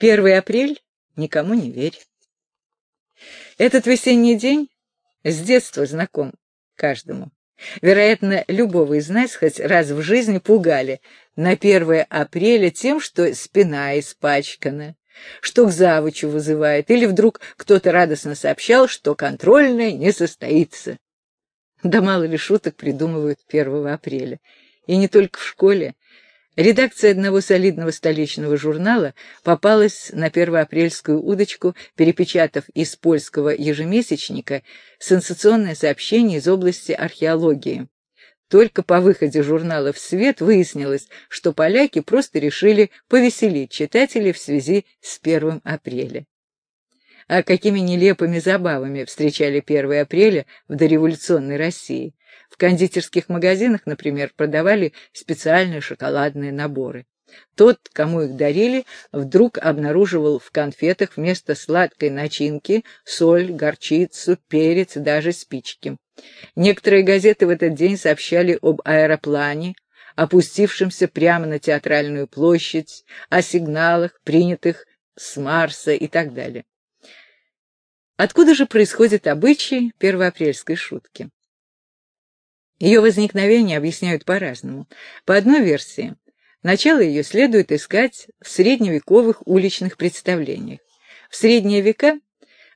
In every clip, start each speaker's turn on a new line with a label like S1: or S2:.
S1: 1 апрель никому не верь. Этот весенний день с детства знаком каждому. Вероятно, любого из нас хоть раз в жизни пугали на 1 апреля тем, что спина испачкана, что к завучу вызывает, или вдруг кто-то радостно сообщал, что контрольная не состоится. Да мало ли шуток придумывают 1 апреля. И не только в школе. Редакция одного солидного столичного журнала попалась на первоапрельскую удочку, перепечатав из польского ежемесячника сенсационное сообщение из области археологии. Только по выходе журнала в свет выяснилось, что поляки просто решили повеселить читателей в связи с 1 апреля. А какими нелепыми забавами встречали 1 апреля в дореволюционной России. Кондитерских магазинах, например, продавали специальные шоколадные наборы. Тот, кому их дарили, вдруг обнаруживал в конфетах вместо сладкой начинки соль, горчицу, перец даже спички. Некоторые газеты в этот день сообщали об аэроплане, опустившемся прямо на театральную площадь, о сигналах, принятых с Марса и так далее. Откуда же происходит обычай первоапрельской шутки? Ее возникновение объясняют по-разному. По одной версии, начало ее следует искать в средневековых уличных представлениях. В средние века,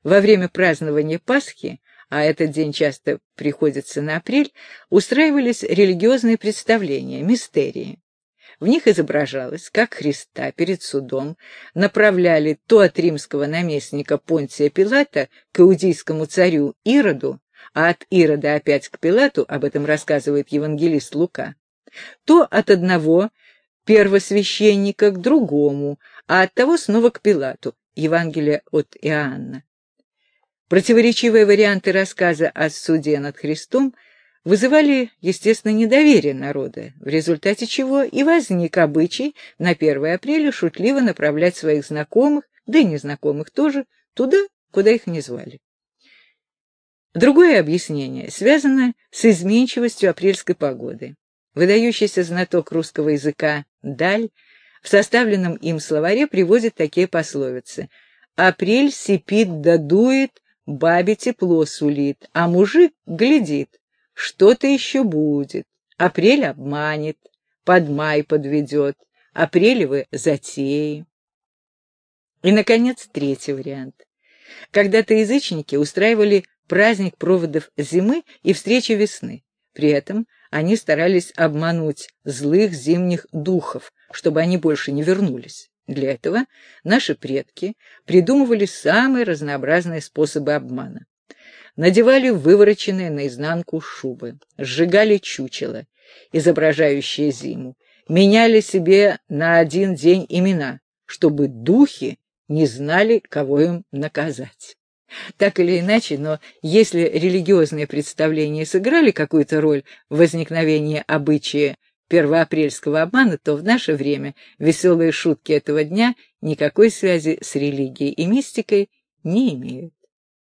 S1: во время празднования Пасхи, а этот день часто приходится на апрель, устраивались религиозные представления, мистерии. В них изображалось, как Христа перед судом направляли то от римского наместника Понтия Пилата к иудейскому царю Ироду, а от Ирода опять к Пилату, об этом рассказывает евангелист Лука, то от одного первосвященника к другому, а от того снова к Пилату, Евангелие от Иоанна. Противоречивые варианты рассказа о суде над Христом вызывали, естественно, недоверие народа, в результате чего и возник обычай на 1 апреля шутливо направлять своих знакомых, да и незнакомых тоже, туда, куда их не звали. Другое объяснение связано с изменчивостью апрельской погоды. Выдающийся знаток русского языка Даль в составленном им словаре приводит такие пословицы «Апрель сипит да дует, бабе тепло сулит, а мужик глядит, что-то еще будет, апрель обманет, под май подведет, апрелевы затеи». И, наконец, третий вариант. Когда-то язычники устраивали праздник проводов зимы и встречи весны. При этом они старались обмануть злых зимних духов, чтобы они больше не вернулись. Для этого наши предки придумывали самые разнообразные способы обмана. Надевали вывороченные наизнанку шубы, сжигали чучело, изображающее зиму, меняли себе на один день имена, чтобы духи не знали, кого им наказать. Так или иначе, но если религиозные представления сыграли какую-то роль в возникновении обычая первоапрельского обмана, то в наше время веселые шутки этого дня никакой связи с религией и мистикой не имеют.